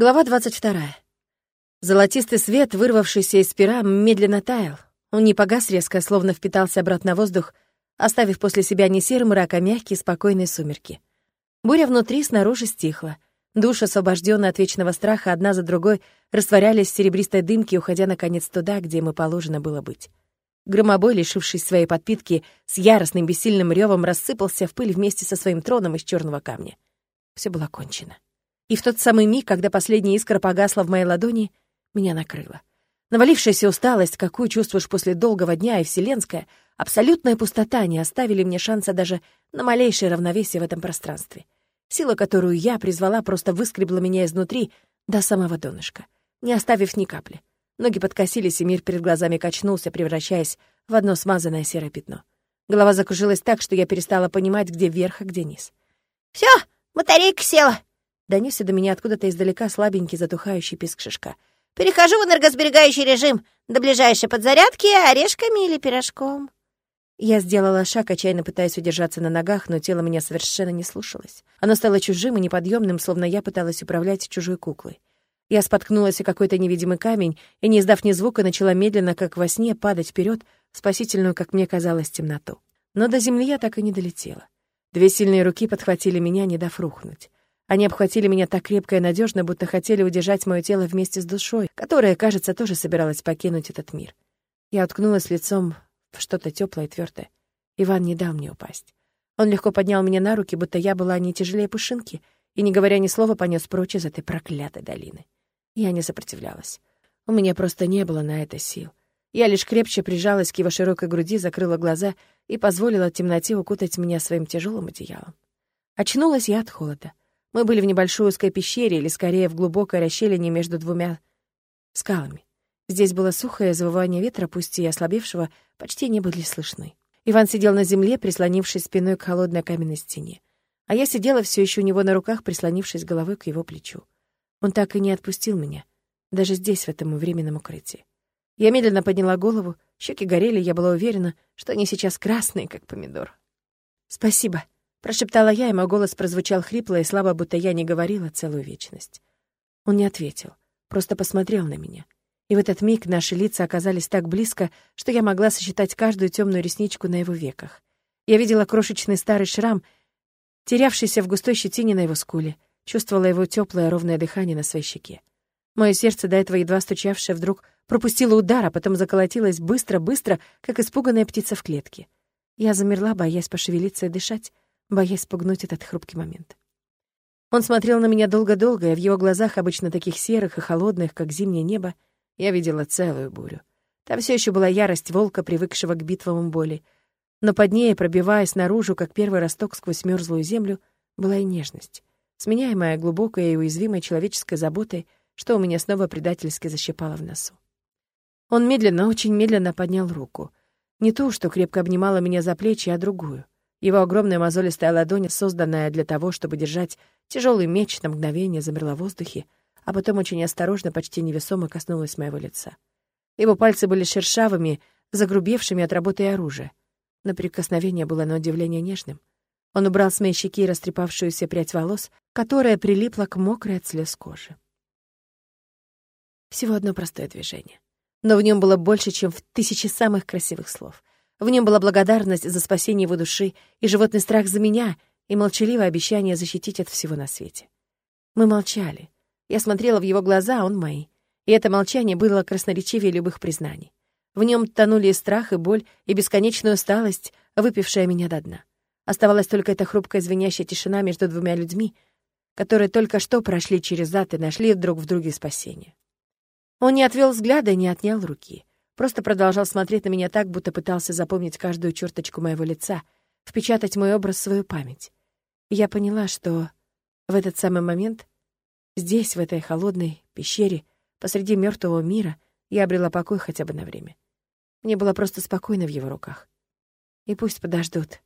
Глава 22. Золотистый свет, вырвавшийся из пера, медленно таял. Он не погас резко, словно впитался обратно в воздух, оставив после себя не серый мрак, а мягкие, спокойные сумерки. Буря внутри, снаружи стихла. Души, освобожденные от вечного страха, одна за другой, растворялись в серебристой дымке, уходя, наконец, туда, где ему положено было быть. Громобой, лишившись своей подпитки, с яростным бессильным ревом рассыпался в пыль вместе со своим троном из черного камня. Все было кончено. И в тот самый миг, когда последняя искра погасла в моей ладони, меня накрыло. Навалившаяся усталость, какую чувствуешь после долгого дня, и вселенская, абсолютная пустота не оставили мне шанса даже на малейшее равновесие в этом пространстве. Сила, которую я призвала, просто выскребла меня изнутри до самого донышка, не оставив ни капли. Ноги подкосились, и мир перед глазами качнулся, превращаясь в одно смазанное серое пятно. Голова закружилась так, что я перестала понимать, где верх, а где низ. «Всё, батарейка села!» Донесся до меня откуда-то издалека слабенький затухающий писк шишка. «Перехожу в энергосберегающий режим. До ближайшей подзарядки орешками или пирожком». Я сделала шаг, отчаянно пытаясь удержаться на ногах, но тело меня совершенно не слушалось. Оно стало чужим и неподъемным, словно я пыталась управлять чужой куклой. Я споткнулась о какой-то невидимый камень и, не издав ни звука, начала медленно, как во сне, падать вперед в спасительную, как мне казалось, темноту. Но до земли я так и не долетела. Две сильные руки подхватили меня, не дав рухнуть. Они обхватили меня так крепко и надежно, будто хотели удержать мое тело вместе с душой, которая, кажется, тоже собиралась покинуть этот мир. Я уткнулась лицом в что-то теплое и твердое. Иван не дал мне упасть. Он легко поднял меня на руки, будто я была не тяжелее пушинки, и, не говоря ни слова, понес прочь из этой проклятой долины. Я не сопротивлялась. У меня просто не было на это сил. Я лишь крепче прижалась к его широкой груди, закрыла глаза и позволила темноте укутать меня своим тяжелым одеялом. Очнулась я от холода. Мы были в небольшой узкой пещере, или скорее в глубокой расщелине между двумя скалами. Здесь было сухое завывание ветра, пусть и ослабевшего, почти не были слышны. Иван сидел на земле, прислонившись спиной к холодной каменной стене. А я сидела все еще у него на руках, прислонившись головой к его плечу. Он так и не отпустил меня, даже здесь, в этом временном укрытии. Я медленно подняла голову, щеки горели, я была уверена, что они сейчас красные, как помидор. «Спасибо», Прошептала я, и мой голос прозвучал хрипло и слабо, будто я не говорила целую вечность. Он не ответил, просто посмотрел на меня. И в этот миг наши лица оказались так близко, что я могла сосчитать каждую темную ресничку на его веках. Я видела крошечный старый шрам, терявшийся в густой щетине на его скуле, чувствовала его теплое ровное дыхание на своей щеке. Мое сердце, до этого едва стучавшее, вдруг пропустило удар, а потом заколотилось быстро-быстро, как испуганная птица в клетке. Я замерла, боясь пошевелиться и дышать, боясь спугнуть этот хрупкий момент. Он смотрел на меня долго-долго, и в его глазах, обычно таких серых и холодных, как зимнее небо, я видела целую бурю. Там все еще была ярость волка, привыкшего к битвам боли. Но под ней, пробиваясь наружу, как первый росток сквозь мерзлую землю, была и нежность, сменяемая глубокой и уязвимой человеческой заботой, что у меня снова предательски защипало в носу. Он медленно, очень медленно поднял руку. Не ту, что крепко обнимала меня за плечи, а другую. Его огромная мозолистая ладонь, созданная для того, чтобы держать тяжелый меч, на мгновение замерла в воздухе, а потом очень осторожно, почти невесомо коснулась моего лица. Его пальцы были шершавыми, загрубевшими от работы и оружия. Но прикосновение было на удивление нежным. Он убрал с моей щеки растрепавшуюся прядь волос, которая прилипла к мокрой от слез кожи. Всего одно простое движение. Но в нем было больше, чем в тысячи самых красивых слов. В нем была благодарность за спасение его души и животный страх за меня, и молчаливое обещание защитить от всего на свете. Мы молчали. Я смотрела в его глаза, а он мои. И это молчание было красноречивее любых признаний. В нем тонули и страх, и боль, и бесконечная усталость, выпившая меня до дна. Оставалась только эта хрупкая звенящая тишина между двумя людьми, которые только что прошли через ад и нашли друг в друге спасение. Он не отвел взгляда и не отнял руки. Просто продолжал смотреть на меня так, будто пытался запомнить каждую черточку моего лица, впечатать мой образ в свою память. И я поняла, что в этот самый момент, здесь, в этой холодной пещере, посреди мертвого мира, я обрела покой хотя бы на время. Мне было просто спокойно в его руках. И пусть подождут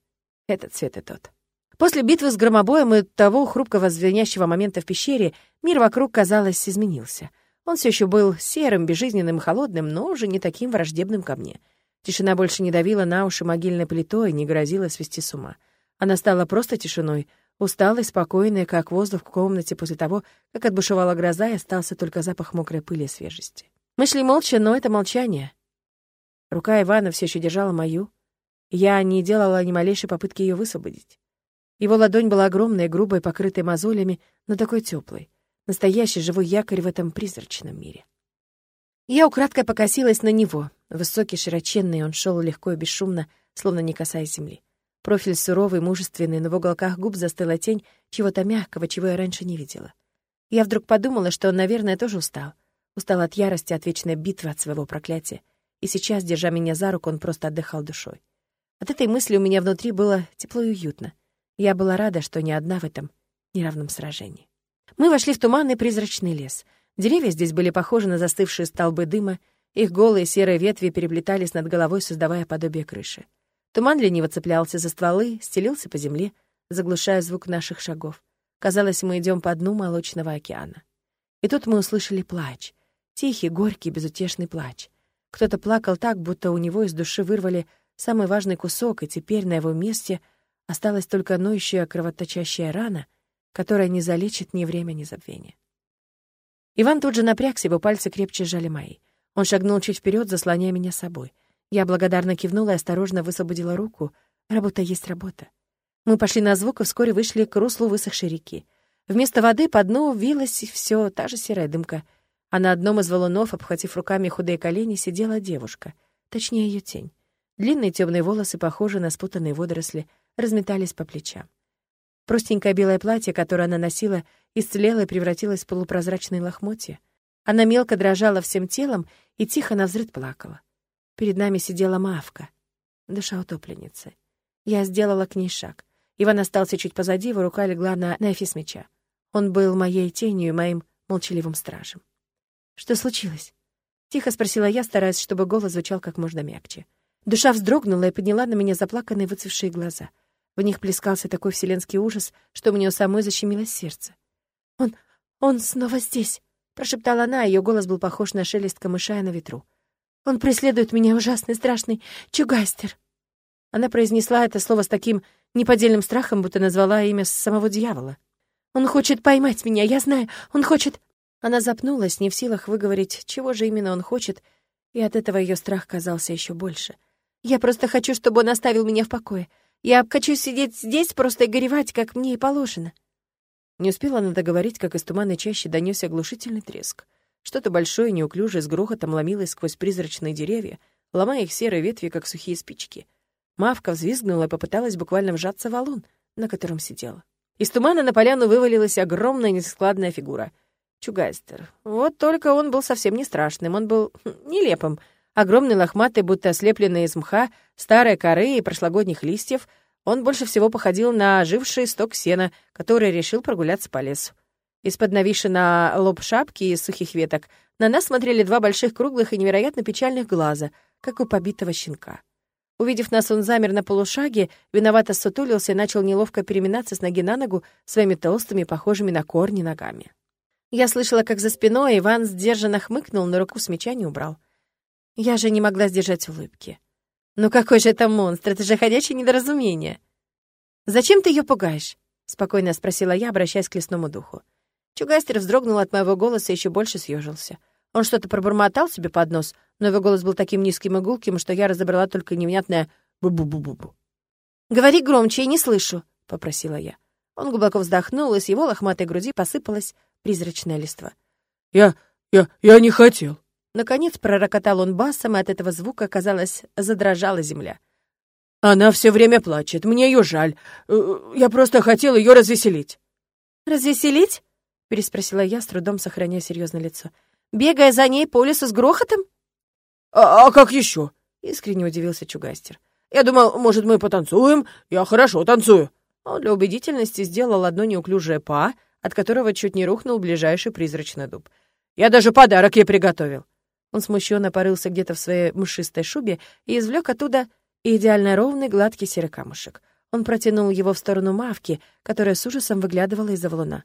этот свет и тот. После битвы с громобоем и того хрупкого звенящего момента в пещере мир вокруг, казалось, изменился — он все еще был серым, безжизненным, холодным, но уже не таким враждебным ко мне. Тишина больше не давила на уши могильной плитой, не грозила свести с ума. Она стала просто тишиной, усталой, спокойной, как воздух в комнате после того, как отбушевала гроза и остался только запах мокрой пыли и свежести. Мы шли молча, но это молчание. Рука Ивана все еще держала мою. Я не делала ни малейшей попытки ее высвободить. Его ладонь была огромной, грубой, покрытой мозолями, но такой теплой. Настоящий живой якорь в этом призрачном мире. Я украдкой покосилась на него. Высокий, широченный, он шел легко и бесшумно, словно не касаясь земли. Профиль суровый, мужественный, но в уголках губ застыла тень чего-то мягкого, чего я раньше не видела. Я вдруг подумала, что он, наверное, тоже устал. Устал от ярости, от вечной битвы, от своего проклятия. И сейчас, держа меня за руку, он просто отдыхал душой. От этой мысли у меня внутри было тепло и уютно. Я была рада, что не одна в этом неравном сражении. Мы вошли в туманный призрачный лес. Деревья здесь были похожи на застывшие столбы дыма, их голые серые ветви переплетались над головой, создавая подобие крыши. Туман лениво цеплялся за стволы, стелился по земле, заглушая звук наших шагов. Казалось, мы идем по дну молочного океана. И тут мы услышали плач. Тихий, горький, безутешный плач. Кто-то плакал так, будто у него из души вырвали самый важный кусок, и теперь на его месте — Осталась только ноющая кровоточащая рана, которая не залечит ни время, ни забвение. Иван тут же напрягся, его пальцы крепче сжали мои. Он шагнул чуть вперед, заслоняя меня собой. Я благодарно кивнула и осторожно высвободила руку. Работа есть работа. Мы пошли на звук и вскоре вышли к руслу высохшей реки. Вместо воды по дну вилась все та же серая дымка, а на одном из валунов, обхватив руками худые колени, сидела девушка, точнее ее тень. Длинные темные волосы, похожие на спутанные водоросли, разметались по плечам. Простенькое белое платье, которое она носила, исцелело и превратилось в полупрозрачные лохмотья. Она мелко дрожала всем телом и тихо навзрыд плакала. Перед нами сидела Мавка, душа утопленницы. Я сделала к ней шаг. Иван остался чуть позади, его рука легла на Нефис меча. Он был моей тенью и моим молчаливым стражем. «Что случилось?» — тихо спросила я, стараясь, чтобы голос звучал как можно мягче. Душа вздрогнула и подняла на меня заплаканные выцвевшие глаза — в них плескался такой вселенский ужас, что у самой защемилось сердце. «Он... он снова здесь!» — прошептала она, ее голос был похож на шелест камыша на ветру. «Он преследует меня, ужасный, страшный чугайстер!» Она произнесла это слово с таким неподдельным страхом, будто назвала имя самого дьявола. «Он хочет поймать меня, я знаю, он хочет...» Она запнулась, не в силах выговорить, чего же именно он хочет, и от этого ее страх казался еще больше. «Я просто хочу, чтобы он оставил меня в покое. Я хочу сидеть здесь просто и горевать, как мне и положено». Не успела она договорить, как из туманной чащи донесся оглушительный треск. Что-то большое, неуклюжее, с грохотом ломилось сквозь призрачные деревья, ломая их серые ветви, как сухие спички. Мавка взвизгнула и попыталась буквально вжаться в валун, на котором сидела. Из тумана на поляну вывалилась огромная нескладная фигура. Чугайстер. Вот только он был совсем не страшным, он был хм, нелепым — Огромный лохматый, будто ослепленный из мха, старой коры и прошлогодних листьев, он больше всего походил на оживший сток сена, который решил прогуляться по лесу. Из-под нависшей на лоб шапки из сухих веток на нас смотрели два больших круглых и невероятно печальных глаза, как у побитого щенка. Увидев нас, он замер на полушаге, виновато сутулился и начал неловко переминаться с ноги на ногу своими толстыми, похожими на корни, ногами. Я слышала, как за спиной Иван сдержанно хмыкнул, но руку с меча не убрал. Я же не могла сдержать улыбки. «Ну какой же это монстр? Это же ходячее недоразумение!» «Зачем ты ее пугаешь?» — спокойно спросила я, обращаясь к лесному духу. Чугастер вздрогнул от моего голоса и еще больше съежился. Он что-то пробормотал себе под нос, но его голос был таким низким и гулким, что я разобрала только невнятное «бу-бу-бу-бу-бу». «Говори громче, я не слышу», — попросила я. Он глубоко вздохнул, и с его лохматой груди посыпалась призрачная листва. «Я... я... я не хотел», Наконец пророкотал он басом, и от этого звука, казалось, задрожала земля. «Она все время плачет, мне ее жаль. Э, я просто хотел ее развеселить». «Развеселить?» — переспросила я, с трудом сохраняя серьезное лицо. «Бегая за ней по лесу с грохотом?» «А, а как еще?» — искренне удивился Чугастер. «Я думал, может, мы потанцуем? Я хорошо танцую». Он для убедительности сделал одно неуклюжее «па», от которого чуть не рухнул ближайший призрачный дуб. «Я даже подарок ей приготовил». Он смущенно порылся где-то в своей мшистой шубе и извлек оттуда идеально ровный гладкий серый камушек. Он протянул его в сторону Мавки, которая с ужасом выглядывала из-за валуна.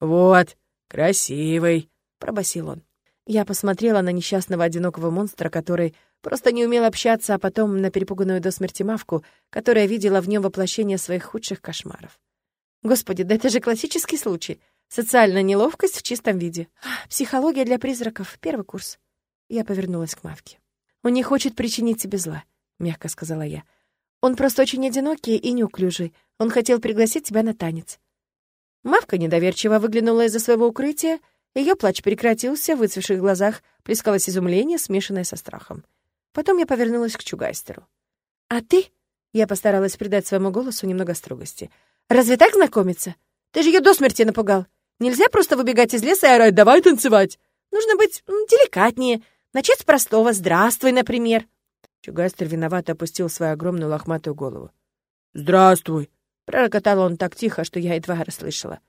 «Вот, красивый», — пробасил он. Я посмотрела на несчастного одинокого монстра, который просто не умел общаться, а потом на перепуганную до смерти Мавку, которая видела в нем воплощение своих худших кошмаров. Господи, да это же классический случай. Социальная неловкость в чистом виде. Психология для призраков. Первый курс. Я повернулась к Мавке. «Он не хочет причинить тебе зла», — мягко сказала я. «Он просто очень одинокий и неуклюжий. Он хотел пригласить тебя на танец». Мавка недоверчиво выглянула из-за своего укрытия. Ее плач прекратился, в выцвевших глазах плескалось изумление, смешанное со страхом. Потом я повернулась к Чугайстеру. «А ты?» — я постаралась придать своему голосу немного строгости. «Разве так знакомиться? Ты же ее до смерти напугал. Нельзя просто выбегать из леса и орать «давай танцевать». Нужно быть деликатнее, начать с простого «здравствуй», например». Чугайстер виновато опустил свою огромную лохматую голову. «Здравствуй», — пророкотал он так тихо, что я едва расслышала.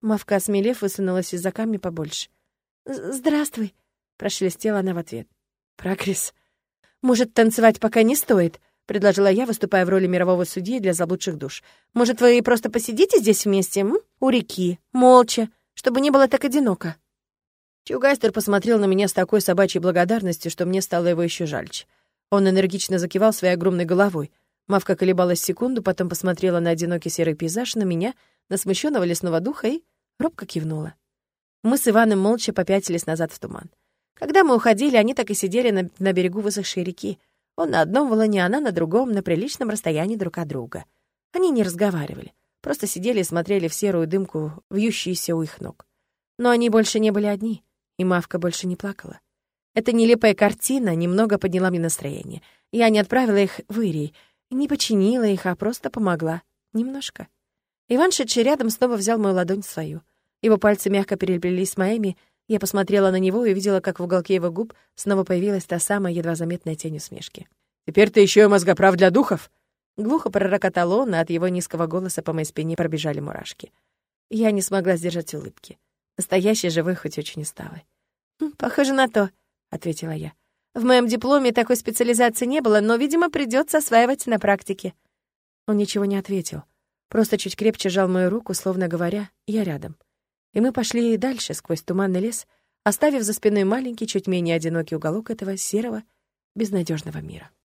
Мавка, осмелев, высунулась из-за камня побольше. «Здравствуй», — прошелестела она в ответ. «Прогресс. Может, танцевать пока не стоит?» — предложила я, выступая в роли мирового судьи для заблудших душ. «Может, вы просто посидите здесь вместе, м? у реки, молча, чтобы не было так одиноко?» Чугайстер посмотрел на меня с такой собачьей благодарностью, что мне стало его еще жальче. Он энергично закивал своей огромной головой. Мавка колебалась секунду, потом посмотрела на одинокий серый пейзаж, на меня, на смущенного лесного духа и робко кивнула. Мы с Иваном молча попятились назад в туман. Когда мы уходили, они так и сидели на, на берегу высохшей реки. Он на одном валуне, она на другом, на приличном расстоянии друг от друга. Они не разговаривали, просто сидели и смотрели в серую дымку, вьющуюся у их ног. Но они больше не были одни, и Мавка больше не плакала. Эта нелепая картина немного подняла мне настроение. Я не отправила их в Ирий, не починила их, а просто помогла. Немножко. Иван, шедший рядом, снова взял мою ладонь свою. Его пальцы мягко переплелись с моими, я посмотрела на него и увидела, как в уголке его губ снова появилась та самая едва заметная тень усмешки. «Теперь ты еще и мозгоправ для духов?» Глухо пророкотал он, а от его низкого голоса по моей спине пробежали мурашки. Я не смогла сдержать улыбки. Настоящей живой, хоть очень усталой. «Хм, «Похоже на то», — ответила я. «В моем дипломе такой специализации не было, но, видимо, придется осваивать на практике». Он ничего не ответил, просто чуть крепче жал мою руку, словно говоря, «я рядом» и мы пошли дальше сквозь туманный лес, оставив за спиной маленький, чуть менее одинокий уголок этого серого, безнадежного мира.